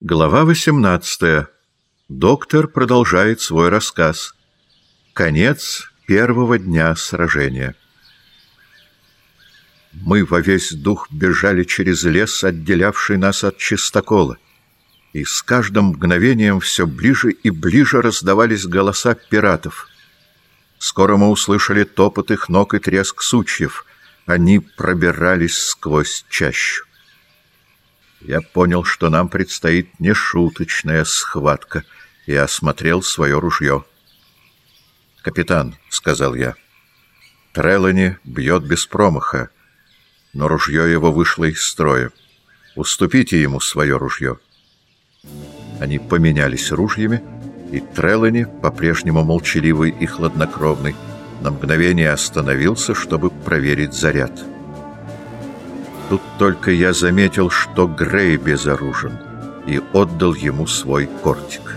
Глава 18. Доктор продолжает свой рассказ. Конец первого дня сражения. Мы во весь дух бежали через лес, отделявший нас от чистокола, и с каждым мгновением все ближе и ближе раздавались голоса пиратов. Скоро мы услышали топот их ног и треск сучьев. Они пробирались сквозь чащу я понял, что нам предстоит нешуточная схватка, и осмотрел свое ружье. «Капитан», — сказал я, — «Трелани бьет без промаха, но ружье его вышло из строя. Уступите ему свое ружье». Они поменялись ружьями, и Трелани, по-прежнему молчаливый и хладнокровный, на мгновение остановился, чтобы проверить заряд. Тут только я заметил, что Грей безоружен, и отдал ему свой кортик.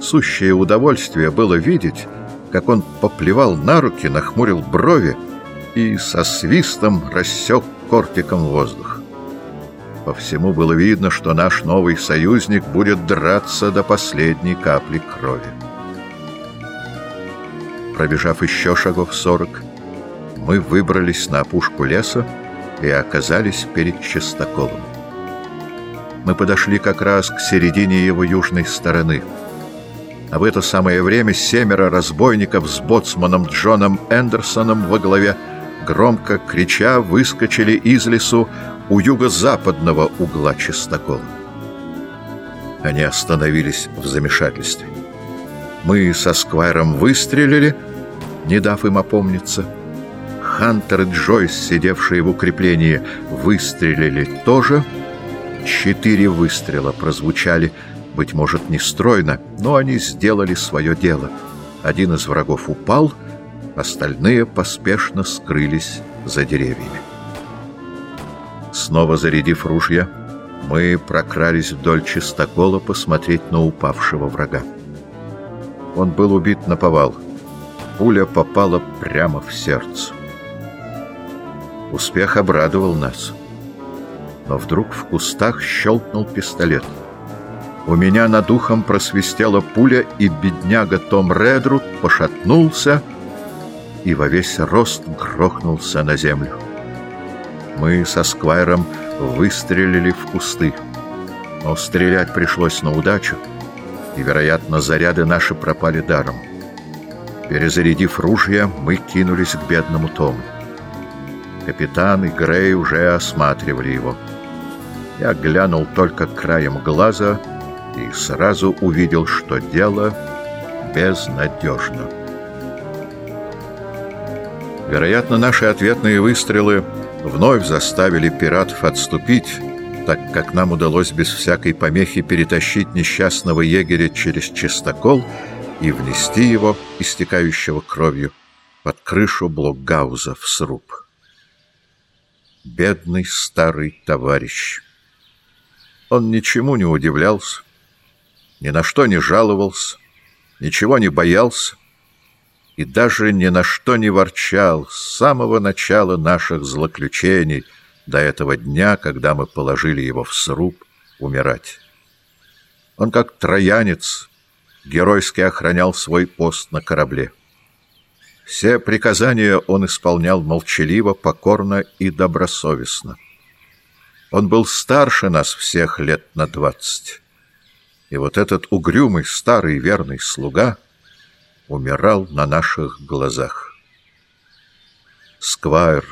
Сущее удовольствие было видеть, как он поплевал на руки, нахмурил брови и со свистом рассек кортиком воздух. По всему было видно, что наш новый союзник будет драться до последней капли крови. Пробежав еще шагов сорок, мы выбрались на опушку леса и оказались перед частоколом. Мы подошли как раз к середине его южной стороны. А в это самое время семеро разбойников с боцманом Джоном Эндерсоном во главе, громко крича, выскочили из лесу у юго-западного угла частокола. Они остановились в замешательстве. Мы со Сквайром выстрелили, не дав им опомниться — Хантер и Джойс, сидевшие в укреплении, выстрелили тоже. Четыре выстрела прозвучали, быть может, не стройно, но они сделали свое дело. Один из врагов упал, остальные поспешно скрылись за деревьями. Снова зарядив ружья, мы прокрались вдоль чистокола посмотреть на упавшего врага. Он был убит на повал. Пуля попала прямо в сердце. Успех обрадовал нас. Но вдруг в кустах щелкнул пистолет. У меня над ухом просвистела пуля, и бедняга Том Редруд пошатнулся и во весь рост грохнулся на землю. Мы со Сквайром выстрелили в кусты. Но стрелять пришлось на удачу, и, вероятно, заряды наши пропали даром. Перезарядив ружья, мы кинулись к бедному Тому. Капитан и Грей уже осматривали его. Я глянул только краем глаза и сразу увидел, что дело безнадежно. Вероятно, наши ответные выстрелы вновь заставили пиратов отступить, так как нам удалось без всякой помехи перетащить несчастного егеря через чистокол и внести его, истекающего кровью, под крышу блокгауза в сруб бедный старый товарищ. Он ничему не удивлялся, ни на что не жаловался, ничего не боялся и даже ни на что не ворчал с самого начала наших злоключений до этого дня, когда мы положили его в сруб умирать. Он, как троянец, геройски охранял свой пост на корабле. Все приказания он исполнял молчаливо, покорно и добросовестно. Он был старше нас всех лет на двадцать. И вот этот угрюмый, старый, верный слуга умирал на наших глазах. Сквайр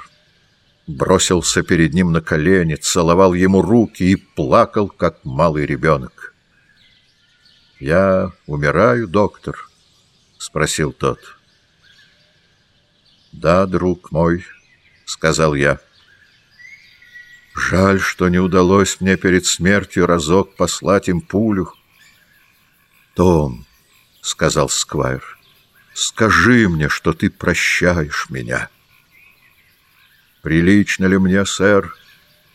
бросился перед ним на колени, целовал ему руки и плакал, как малый ребенок. «Я умираю, доктор?» — спросил тот. — «Да, друг мой», — сказал я. «Жаль, что не удалось мне перед смертью разок послать им пулю». «Том», — сказал Сквайр, — «скажи мне, что ты прощаешь меня». «Прилично ли мне, сэр,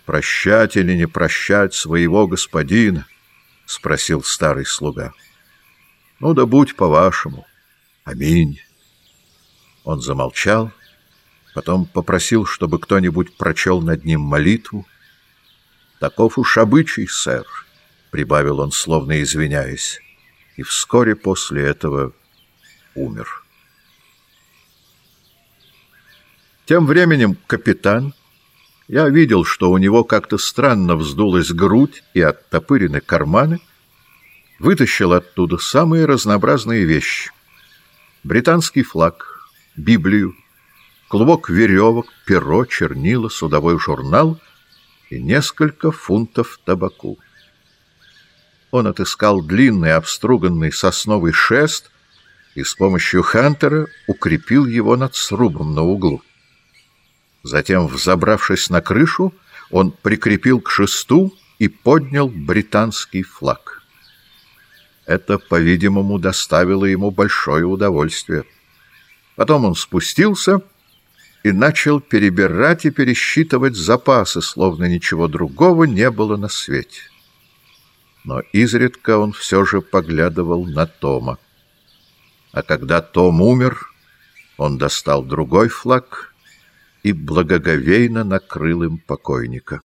прощать или не прощать своего господина?» — спросил старый слуга. «Ну да будь по-вашему. Аминь». Он замолчал, потом попросил, чтобы кто-нибудь прочел над ним молитву, Таков уж обычай, сэр, — прибавил он, словно извиняясь, и вскоре после этого умер. Тем временем капитан, я видел, что у него как-то странно вздулась грудь и оттопырены карманы, вытащил оттуда самые разнообразные вещи. Британский флаг, Библию, клубок веревок, перо, чернила, судовой журнал и несколько фунтов табаку. Он отыскал длинный обструганный сосновый шест и с помощью Хантера укрепил его над срубом на углу. Затем, взобравшись на крышу, он прикрепил к шесту и поднял британский флаг. Это, по-видимому, доставило ему большое удовольствие. Потом он спустился и начал перебирать и пересчитывать запасы, словно ничего другого не было на свете. Но изредка он все же поглядывал на Тома. А когда Том умер, он достал другой флаг и благоговейно накрыл им покойника.